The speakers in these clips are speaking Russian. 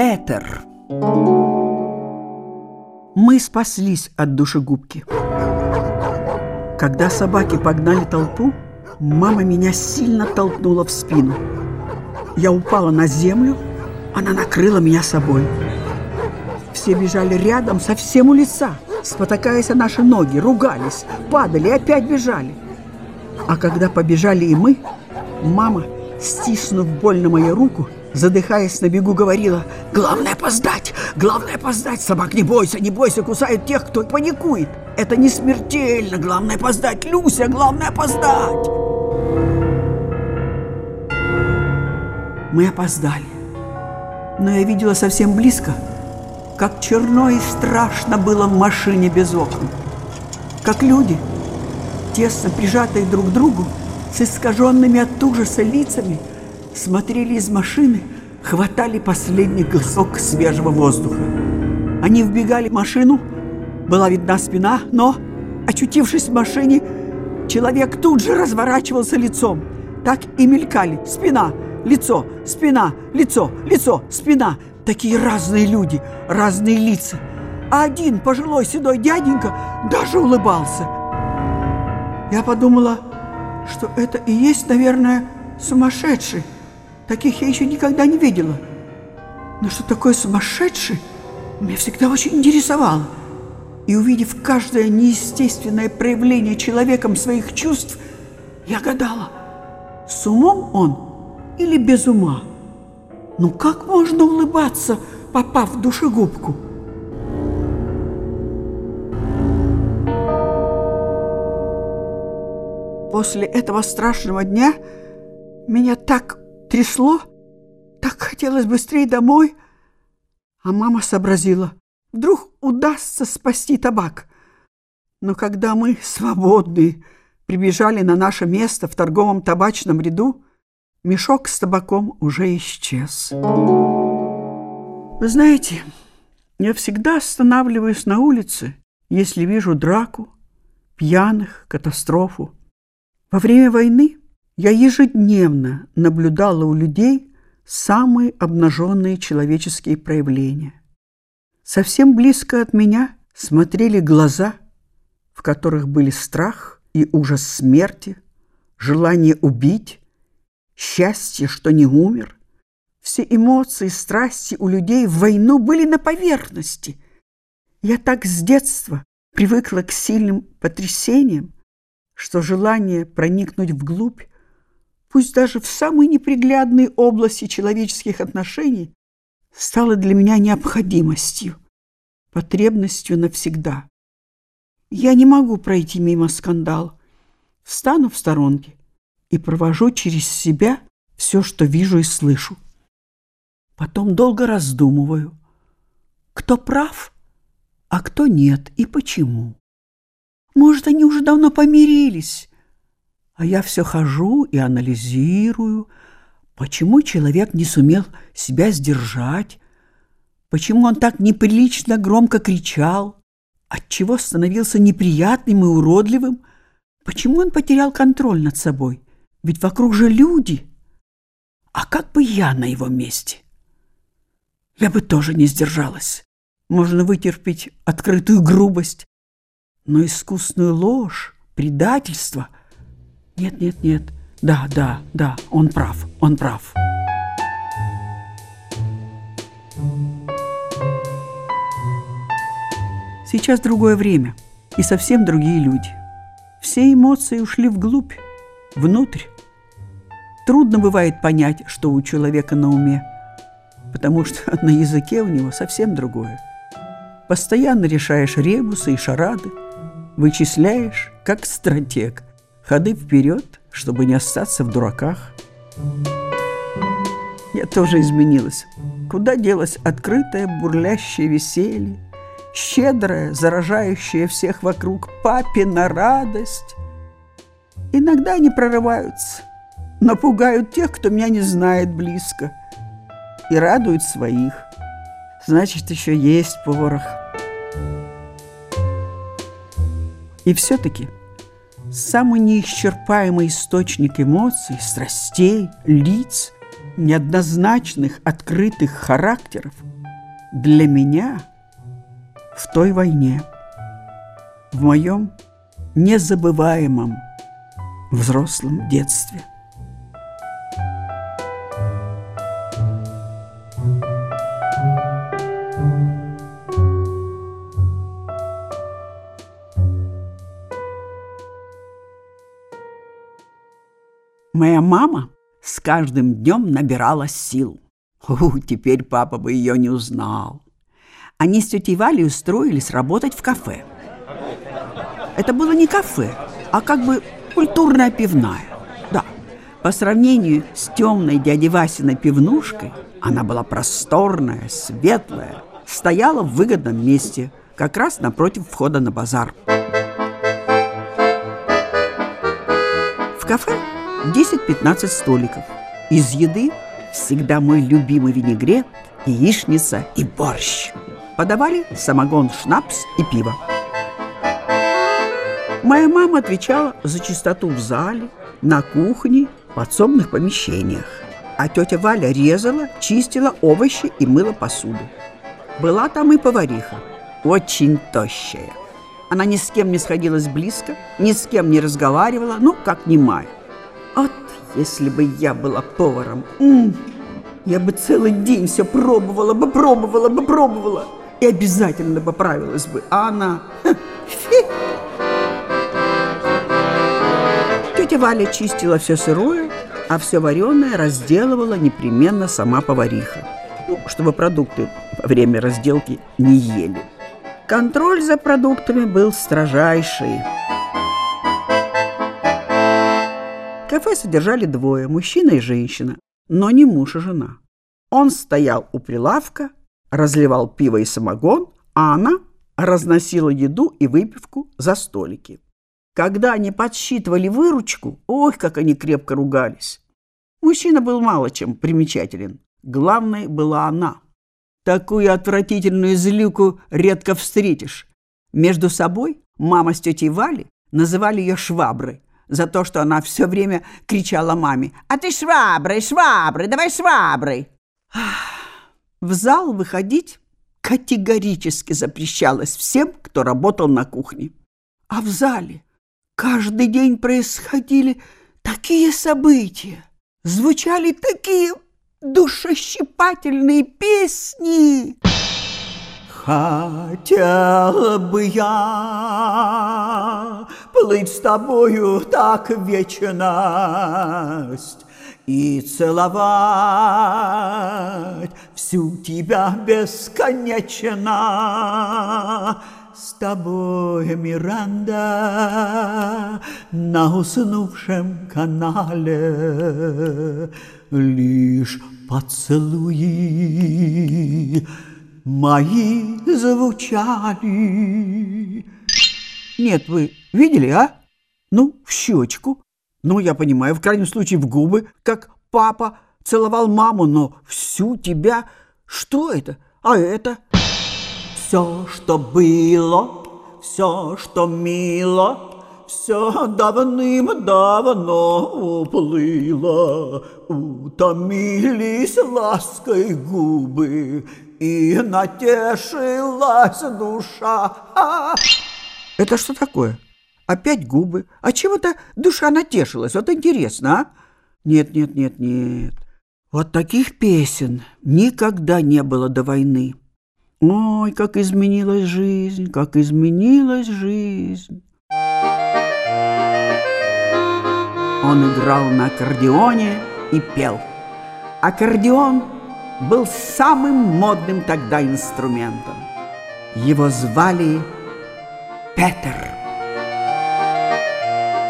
Петер. Мы спаслись от душегубки. Когда собаки погнали толпу, мама меня сильно толкнула в спину. Я упала на землю, она накрыла меня собой. Все бежали рядом, совсем у лица, спотыкаясь о наши ноги, ругались, падали и опять бежали. А когда побежали и мы, мама, стиснув больно мою руку, задыхаясь на бегу, говорила «Главное опоздать! Главное опоздать! Собак не бойся, не бойся, кусают тех, кто паникует! Это не смертельно! Главное опоздать! Люся, главное опоздать!» Мы опоздали. Но я видела совсем близко, как черно и страшно было в машине без окон. Как люди, тесно прижатые друг к другу, с искаженными от ужаса лицами, смотрели из машины, хватали последний глоток свежего воздуха. Они вбегали в машину, была видна спина, но, очутившись в машине, человек тут же разворачивался лицом. Так и мелькали спина, лицо, спина, лицо, лицо, спина. Такие разные люди, разные лица. А один пожилой седой дяденька даже улыбался. Я подумала, что это и есть, наверное, сумасшедший. Таких я еще никогда не видела. Но что такое сумасшедший, меня всегда очень интересовало. И увидев каждое неестественное проявление человеком своих чувств, я гадала, с умом он или без ума. Ну как можно улыбаться, попав в душегубку? После этого страшного дня меня так трясло, так хотелось быстрее домой. А мама сообразила, вдруг удастся спасти табак. Но когда мы, свободные, прибежали на наше место в торговом табачном ряду, мешок с табаком уже исчез. Вы знаете, я всегда останавливаюсь на улице, если вижу драку, пьяных, катастрофу. Во время войны я ежедневно наблюдала у людей самые обнаженные человеческие проявления. Совсем близко от меня смотрели глаза, в которых были страх и ужас смерти, желание убить, счастье, что не умер. Все эмоции, страсти у людей в войну были на поверхности. Я так с детства привыкла к сильным потрясениям, что желание проникнуть вглубь, пусть даже в самые неприглядные области человеческих отношений, стало для меня необходимостью, потребностью навсегда. Я не могу пройти мимо скандала. Встану в сторонке и провожу через себя все, что вижу и слышу. Потом долго раздумываю, кто прав, а кто нет и почему. Может, они уже давно помирились. А я все хожу и анализирую, почему человек не сумел себя сдержать, почему он так неприлично громко кричал, отчего становился неприятным и уродливым, почему он потерял контроль над собой. Ведь вокруг же люди. А как бы я на его месте? Я бы тоже не сдержалась. Можно вытерпеть открытую грубость, но искусную ложь, предательство... Нет, нет, нет. Да, да, да, он прав, он прав. Сейчас другое время и совсем другие люди. Все эмоции ушли вглубь, внутрь. Трудно бывает понять, что у человека на уме, потому что на языке у него совсем другое. Постоянно решаешь ребусы и шарады, вычисляешь, как стратег, ходы вперед, чтобы не остаться в дураках. Я тоже изменилась. Куда делось открытое, бурлящее веселье, щедрое, заражающее всех вокруг папина радость? Иногда они прорываются, напугают тех, кто меня не знает близко, и радуют своих. Значит, еще есть порох. И все-таки самый неисчерпаемый источник эмоций, страстей, лиц, неоднозначных, открытых характеров – для меня в той войне, в моем незабываемом взрослом детстве. Моя мама с каждым днем набирала сил. У, теперь папа бы ее не узнал. Они с тетей Валей устроились работать в кафе. Это было не кафе, а как бы культурная пивная. Да, по сравнению с темной дяди Васиной пивнушкой, она была просторная, светлая, стояла в выгодном месте, как раз напротив входа на базар. В кафе 10-15 столиков. Из еды всегда мой любимый винегрет, яичница и борщ. Подавали самогон, шнапс и пиво. Моя мама отвечала за чистоту в зале, на кухне, в подсобных помещениях. А тетя Валя резала, чистила овощи и мыла посуду. Была там и повариха, очень тощая. Она ни с кем не сходилась близко, ни с кем не разговаривала, ну, как немая. Вот если бы я была поваром, м -м, я бы целый день все пробовала бы, пробовала бы, пробовала. И обязательно поправилась бы. А она... Тетя Валя чистила все сырое, а все вареное разделывала непременно сама повариха. Ну, чтобы продукты во время разделки не ели. Контроль за продуктами был строжайший. Кафе содержали двое, мужчина и женщина, но не муж и жена. Он стоял у прилавка, разливал пиво и самогон, а она разносила еду и выпивку за столики. Когда они подсчитывали выручку, ой, как они крепко ругались. Мужчина был мало чем примечателен. Главной была она. Такую отвратительную злюку редко встретишь. Между собой мама с тетей Вали называли ее шваброй, за то, что она все время кричала маме «А ты шваброй, шваброй, давай шваброй!» В зал выходить категорически запрещалось всем, кто работал на кухне. А в зале каждый день происходили такие события, звучали такие душещипательные песни. Хотела бы я плыть с тобою так вечность и целовать всю тебя бесконечно. С тобой, Миранда, на уснувшем канале лишь поцелуи мои звучали. Нет, вы видели, а? Ну, в щечку. Ну, я понимаю, в крайнем случае в губы, как папа целовал маму, но всю тебя... Что это? А это? Все, что было, все, что мило, все давным-давно уплыло. Утомились лаской губы, и натешилась душа. Это что такое? Опять губы. А чем это душа натешилась? Вот интересно, а? Нет, нет, нет, нет. Вот таких песен никогда не было до войны. Ой, как изменилась жизнь, как изменилась жизнь. Он играл на аккордеоне и пел. Аккордеон был самым модным тогда инструментом. Его звали Петер.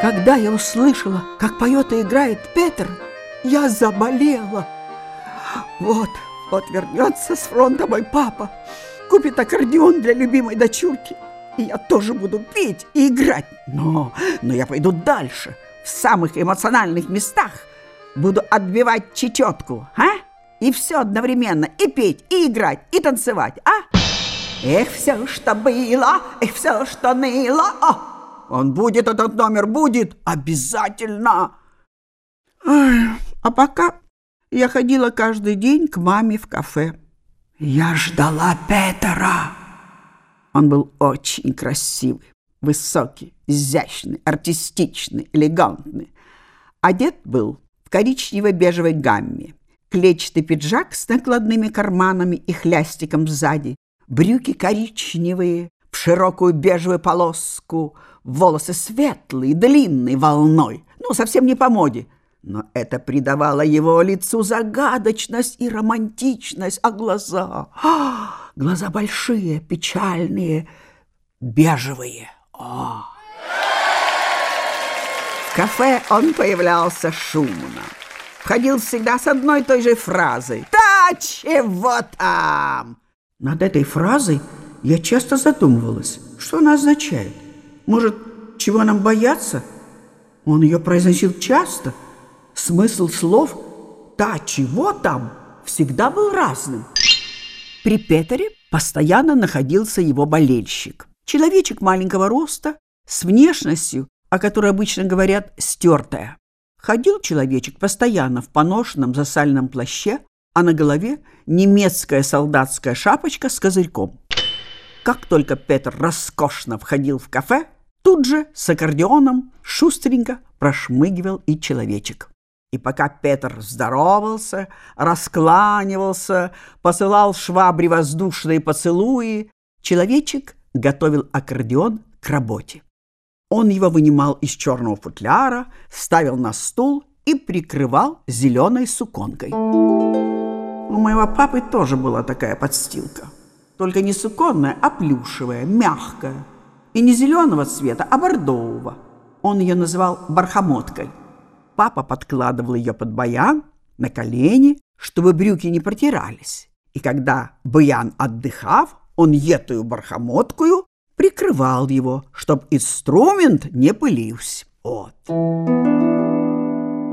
Когда я услышала, как поет и играет Петер, я заболела. Вот, вот вернется с фронта мой папа, купит аккордеон для любимой дочурки, и я тоже буду петь и играть. Но, но я пойду дальше, в самых эмоциональных местах, буду отбивать чечетку, а? И все одновременно, и петь, и играть, и танцевать, а? Эх, все, что было, эх, все, что ныло, а! Он будет, этот номер будет, обязательно! А пока я ходила каждый день к маме в кафе. Я ждала Петера. Он был очень красивый, высокий, изящный, артистичный, элегантный. Одет был в коричнево-бежевой гамме. Клетчатый пиджак с накладными карманами и хлястиком сзади, брюки коричневые, в широкую бежевую полоску, волосы светлые, длинные волной, ну, совсем не по моде. Но это придавало его лицу загадочность и романтичность, а глаза... А, глаза большие, печальные, бежевые. А. В кафе он появлялся шумно. Входил всегда с одной и той же фразой. «Да чего там?» Над этой фразой я часто задумывалась, что она означает. Может, чего нам бояться? Он ее произносил часто. Смысл слов «та чего там» всегда был разным. При Петере постоянно находился его болельщик. Человечек маленького роста, с внешностью, о которой обычно говорят «стертая». Ходил человечек постоянно в поношенном засальном плаще, а на голове немецкая солдатская шапочка с козырьком. Как только Петр роскошно входил в кафе, тут же с аккордеоном шустренько прошмыгивал и человечек. И пока Петр здоровался, раскланивался, посылал швабре воздушные поцелуи, человечек готовил аккордеон к работе. Он его вынимал из черного футляра, ставил на стул и прикрывал зеленой суконкой. У моего папы тоже была такая подстилка. Только не суконная, а плюшевая, мягкая. И не зеленого цвета, а бордового. Он ее называл бархамоткой. Папа подкладывал ее под баян на колени, чтобы брюки не протирались. И когда баян отдыхав, он эту бархамоткую прикрывал его, чтоб инструмент не пылился. Вот.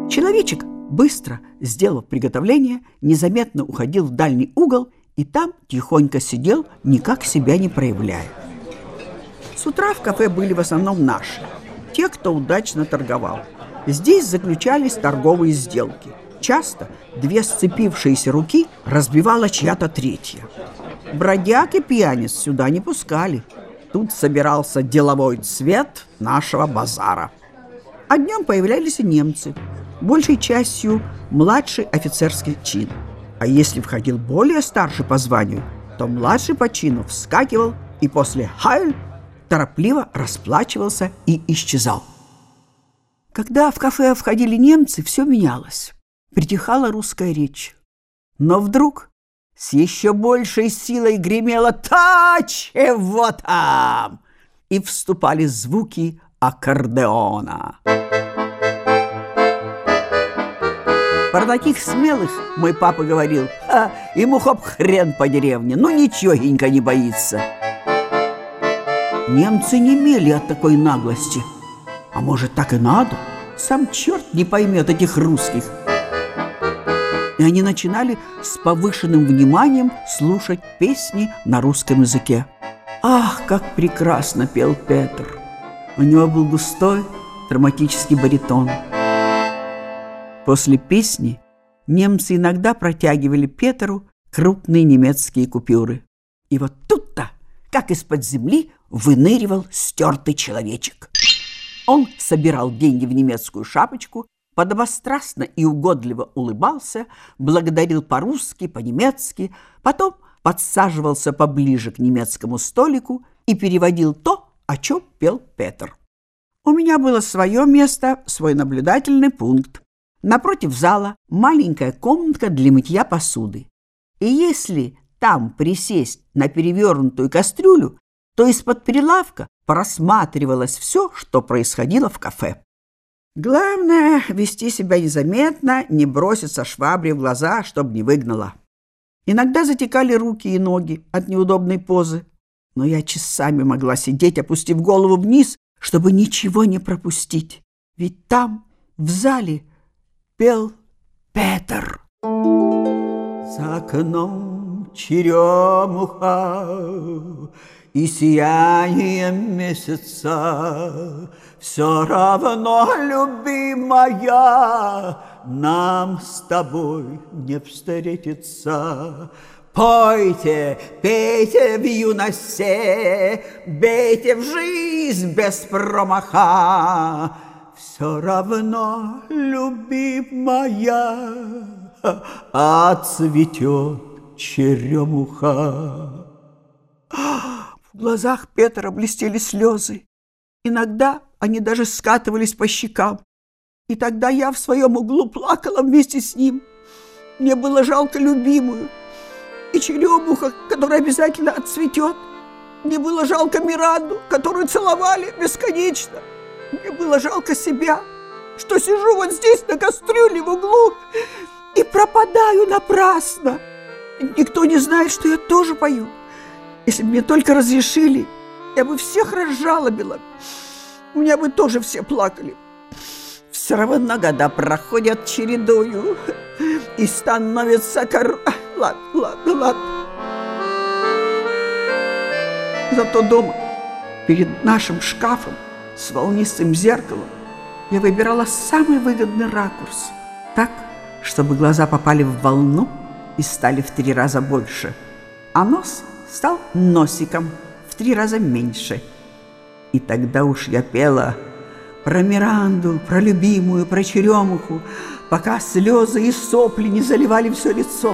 Человечек, быстро сделав приготовление, незаметно уходил в дальний угол и там тихонько сидел, никак себя не проявляя. С утра в кафе были в основном наши, те, кто удачно торговал. Здесь заключались торговые сделки. Часто две сцепившиеся руки разбивала чья-то третья. Бродяг и пьяниц сюда не пускали – Тут собирался деловой цвет нашего базара. А днем появлялись и немцы, большей частью младший офицерский чин. А если входил более старший по званию, то младший по чину вскакивал и после «Хайль» торопливо расплачивался и исчезал. Когда в кафе входили немцы, все менялось. Притихала русская речь. Но вдруг с еще большей силой гремело «Та чего там!» и вступали звуки аккордеона. Про таких смелых мой папа говорил, а, ему хоп хрен по деревне, ну ничегонько не боится. Немцы не мели от такой наглости. А может, так и надо? Сам черт не поймет этих русских и они начинали с повышенным вниманием слушать песни на русском языке. Ах, как прекрасно пел Петр! У него был густой драматический баритон. После песни немцы иногда протягивали Петру крупные немецкие купюры. И вот тут-то, как из-под земли, выныривал стертый человечек. Он собирал деньги в немецкую шапочку подобострастно и угодливо улыбался, благодарил по-русски, по-немецки, потом подсаживался поближе к немецкому столику и переводил то, о чем пел Петр. У меня было свое место, свой наблюдательный пункт. Напротив зала маленькая комнатка для мытья посуды. И если там присесть на перевернутую кастрюлю, то из-под прилавка просматривалось все, что происходило в кафе. Главное — вести себя незаметно, не броситься швабре в глаза, чтобы не выгнала. Иногда затекали руки и ноги от неудобной позы, но я часами могла сидеть, опустив голову вниз, чтобы ничего не пропустить. Ведь там, в зале, пел Петр. За окном черемуха и сияние месяца. Все равно, любимая, нам с тобой не встретиться. Пойте, пейте в юносе, бейте в жизнь без промаха. Все равно, любимая, отцветет черемуха. В глазах Петра блестели слезы. Иногда они даже скатывались по щекам. И тогда я в своем углу плакала вместе с ним. Мне было жалко любимую. И черемуха, которая обязательно отцветет. Мне было жалко Миранду, которую целовали бесконечно. Мне было жалко себя, что сижу вот здесь на кастрюле в углу и пропадаю напрасно. Никто не знает, что я тоже пою. Если бы мне только разрешили, я бы всех разжалобила. У меня бы тоже все плакали. Все равно года проходят чередою и становится кор... Ладно, ладно, ладно. Зато дома, перед нашим шкафом с волнистым зеркалом, я выбирала самый выгодный ракурс, так, чтобы глаза попали в волну и стали в три раза больше, а нос стал носиком в три раза меньше. И тогда уж я пела про Миранду, про любимую, про черемуху, пока слезы и сопли не заливали все лицо.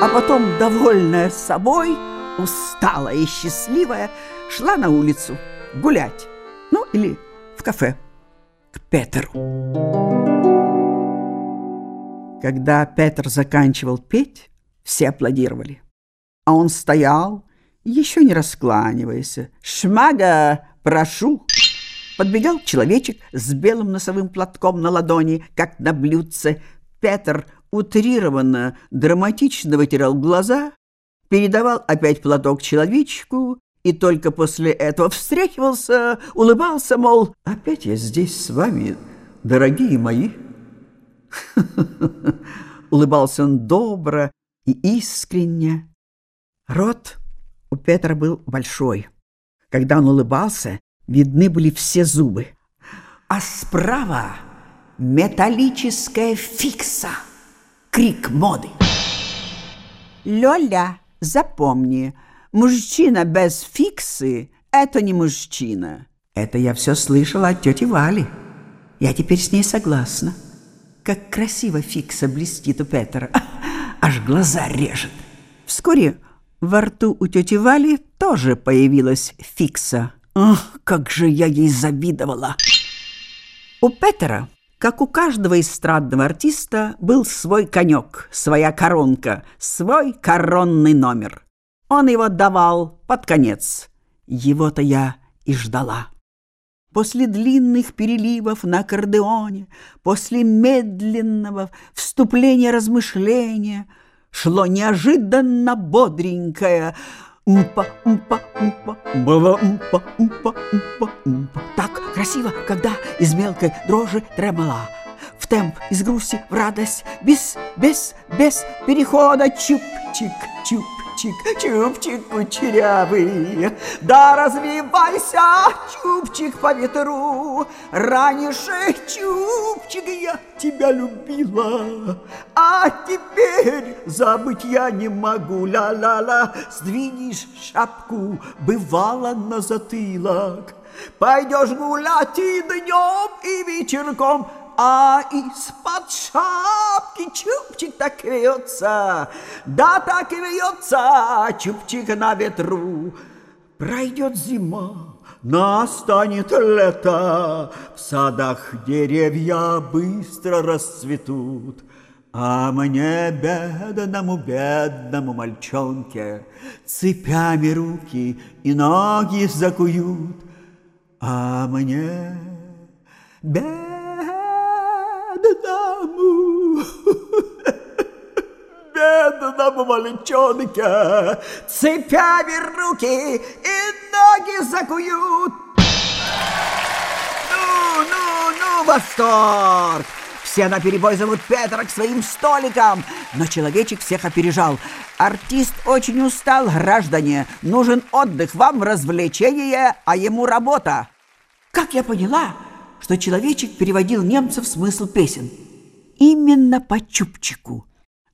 А потом, довольная собой, усталая и счастливая, шла на улицу гулять, ну или в кафе к Петеру. Когда Петр заканчивал петь, все аплодировали. А он стоял, еще не раскланиваясь. «Шмага, прошу!» Подбегал человечек с белым носовым платком на ладони, как на блюдце. Петр утрированно, драматично вытирал глаза, передавал опять платок человечку и только после этого встряхивался, улыбался, мол, «Опять я здесь с вами, дорогие мои!» Улыбался он добро и искренне. Рот у Петра был большой. Когда он улыбался, видны были все зубы. А справа металлическая фикса. Крик моды. Лёля, запомни, мужчина без фиксы – это не мужчина. Это я все слышала от тети Вали. Я теперь с ней согласна. Как красиво фикса блестит у Петра. Аж глаза режет. Вскоре во рту у тети Вали тоже появилась фикса. Ах, как же я ей завидовала! У Петера, как у каждого эстрадного артиста, был свой конек, своя коронка, свой коронный номер. Он его давал под конец. Его-то я и ждала. После длинных переливов на аккордеоне, после медленного вступления размышления шло неожиданно бодренькое умпа умпа было умпа умпа умпа умпа так красиво когда из мелкой дрожи тремола в темп из грусти в радость. Без без без перехода чуп-чик чуп чупчик, чупчик кучерявый, да развивайся, чупчик по ветру. Раньше, чупчик, я тебя любила, а теперь забыть я не могу, ла-ла-ла. Сдвинешь шапку, бывало на затылок, пойдешь гулять и днем, и вечерком, а из-под шапки чупчик так вьется, да так и вьется чупчик на ветру. Пройдет зима, настанет лето, в садах деревья быстро расцветут. А мне, бедному, бедному мальчонке, Цепями руки и ноги закуют. А мне, бедному, бедному, бедному мальчонке цепями руки и ноги закуют. Ну, ну, ну, восторг! Все на перебой зовут Петра к своим столикам, но человечек всех опережал. Артист очень устал, граждане. Нужен отдых, вам развлечение, а ему работа. Как я поняла, что человечек переводил немцев смысл песен. именно по чубчику.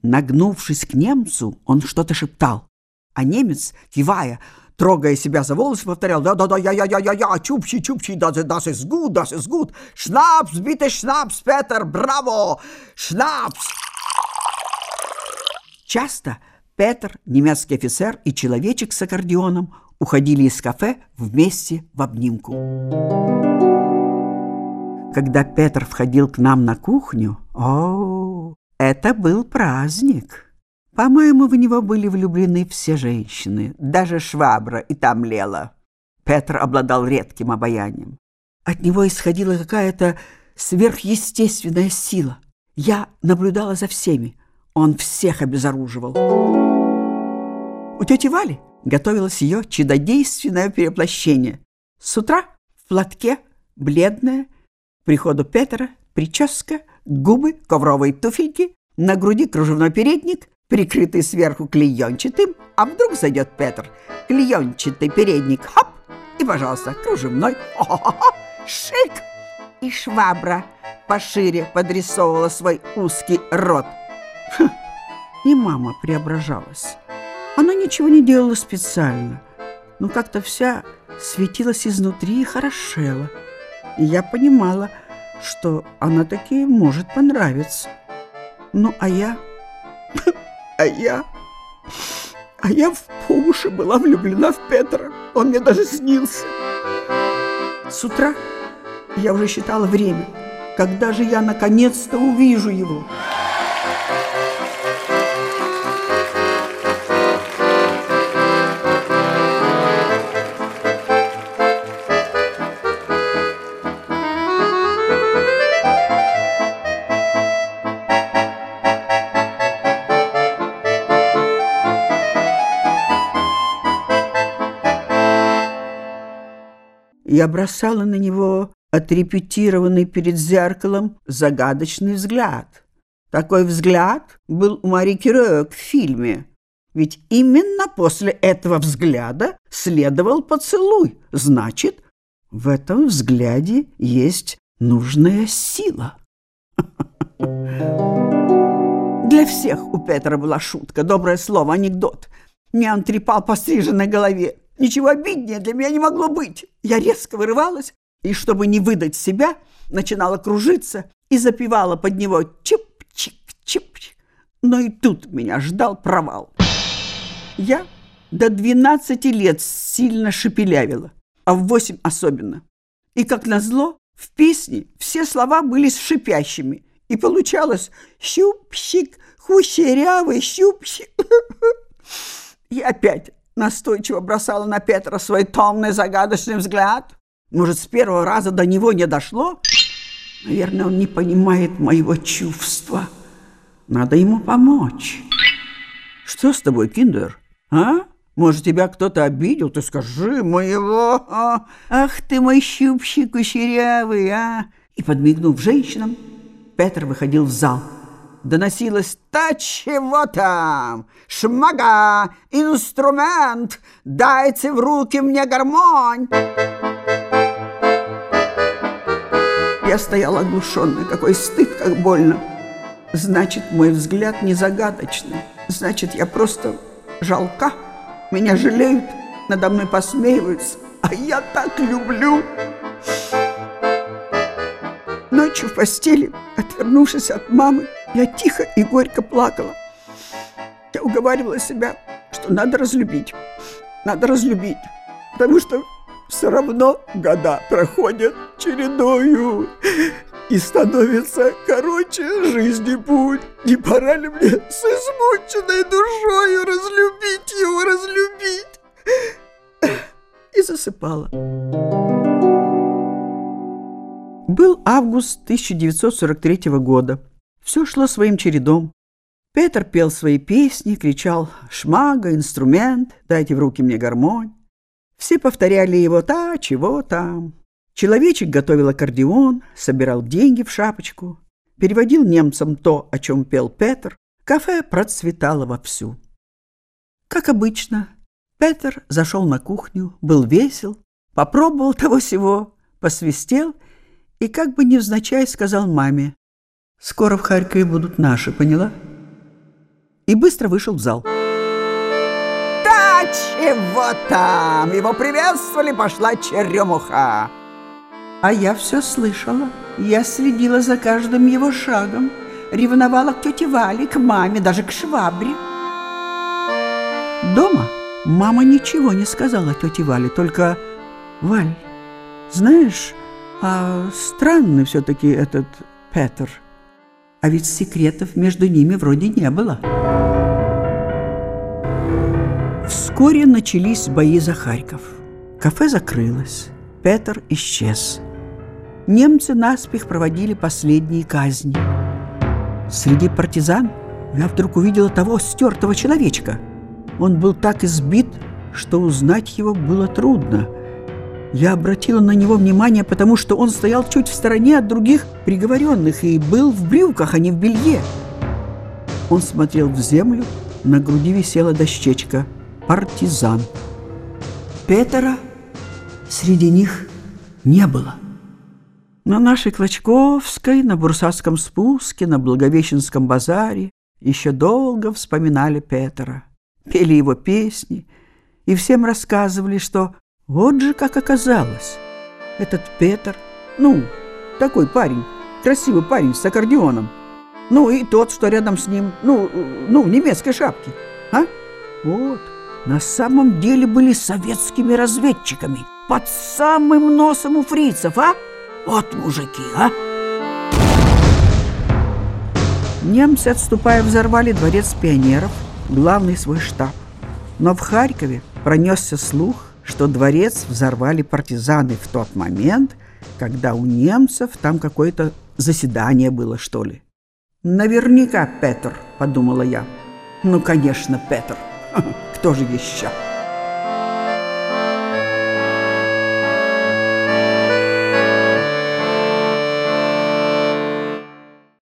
Нагнувшись к немцу, он что-то шептал, а немец, кивая, трогая себя за волосы, повторял «Да-да-да, я-я-я-я-я, чупчи, чупчи, das, das ist gut, das ist Шнапс, bitte Шнапс, Петер, браво, Шнапс!» Часто Петр, немецкий офицер и человечек с аккордеоном уходили из кафе вместе в обнимку. Когда Петр входил к нам на кухню, о, это был праздник. По-моему, в него были влюблены все женщины, даже швабра и там лела. Петр обладал редким обаянием. От него исходила какая-то сверхъестественная сила. Я наблюдала за всеми. Он всех обезоруживал. У тети Вали готовилось ее чудодейственное переплощение. С утра в платке, бледная, приходу Петра, прическа, губы, ковровые туфельки, на груди кружевной передник, прикрытый сверху клеенчатым, а вдруг зайдет Петр, клеенчатый передник, хоп, и, пожалуйста, кружевной, о-хо-хо, шик! И швабра пошире подрисовывала свой узкий рот. Хм, и мама преображалась. Она ничего не делала специально, но как-то вся светилась изнутри и хорошела. И я понимала, что она таки может понравиться. Ну, а я... А я... А я в по уши была влюблена в Петра. Он мне даже снился. С утра я уже считала время, когда же я наконец-то увижу его. Я бросала на него отрепетированный перед зеркалом загадочный взгляд. Такой взгляд был у Мари Кироек в фильме. Ведь именно после этого взгляда следовал поцелуй. Значит, в этом взгляде есть нужная сила. Для всех у Петра была шутка, доброе слово, анекдот. Не он трепал по стриженной голове. Ничего обиднее для меня не могло быть. Я резко вырывалась и, чтобы не выдать себя, начинала кружиться и запевала под него чип-чик-чип. Но и тут меня ждал провал. Я до 12 лет сильно шепелявила, а в 8 особенно. И, как назло, в песне все слова были с шипящими, и получалось «щупщик», «хущерявый щупщик». И опять настойчиво бросала на Петра свой томный загадочный взгляд. Может, с первого раза до него не дошло? Наверное, он не понимает моего чувства. Надо ему помочь. Что с тобой, Киндер? А? Может, тебя кто-то обидел? Ты скажи моего. А? Ах ты мой щупщик кучерявый, а? И, подмигнув женщинам, Петр выходил в зал – доносилось «Та чего там? Шмага! Инструмент! Дайте в руки мне гармонь!» Я стояла оглушенная. Какой стыд, как больно. Значит, мой взгляд не загадочный. Значит, я просто жалка. Меня жалеют, надо мной посмеиваются. А я так люблю. Ночью в постели, отвернувшись от мамы, я тихо и горько плакала. Я уговаривала себя, что надо разлюбить. Надо разлюбить, потому что все равно года проходят чередою и становится короче жизни путь. Не пора ли мне с измученной душою разлюбить его, разлюбить? И засыпала. Был август 1943 года. Все шло своим чередом. Петр пел свои песни, кричал «Шмага, инструмент, дайте в руки мне гармонь». Все повторяли его «та, чего там». Человечек готовил аккордеон, собирал деньги в шапочку, переводил немцам то, о чем пел Петр. Кафе процветало вовсю. Как обычно, Петр зашел на кухню, был весел, попробовал того всего, посвистел и как бы невзначай сказал маме Скоро в Харькове будут наши, поняла? И быстро вышел в зал. Да чего там? Его приветствовали, пошла черемуха. А я все слышала. Я следила за каждым его шагом. Ревновала к тете Вале, к маме, даже к швабре. Дома мама ничего не сказала тете Вале, только «Валь, знаешь, а странный все-таки этот Петр. А ведь секретов между ними вроде не было». Вскоре начались бои за Харьков. Кафе закрылось. Петр исчез. Немцы наспех проводили последние казни. Среди партизан я вдруг увидела того стертого человечка. Он был так избит, что узнать его было трудно. Я обратила на него внимание, потому что он стоял чуть в стороне от других приговоренных и был в брюках, а не в белье. Он смотрел в землю, на груди висела дощечка «Партизан». Петера среди них не было. На нашей Клочковской, на Бурсатском спуске, на Благовещенском базаре еще долго вспоминали Петра, пели его песни и всем рассказывали, что вот же как оказалось. Этот Петр, ну, такой парень, красивый парень с аккордеоном, ну и тот, что рядом с ним, ну, ну, в немецкой шапке, а? Вот, на самом деле были советскими разведчиками, под самым носом у фрицев, а? Вот мужики, а! Немцы, отступая, взорвали дворец пионеров, главный свой штаб. Но в Харькове пронесся слух, что дворец взорвали партизаны в тот момент, когда у немцев там какое-то заседание было, что ли. «Наверняка Петр», — подумала я. «Ну, конечно, Петр. Кто же еще?»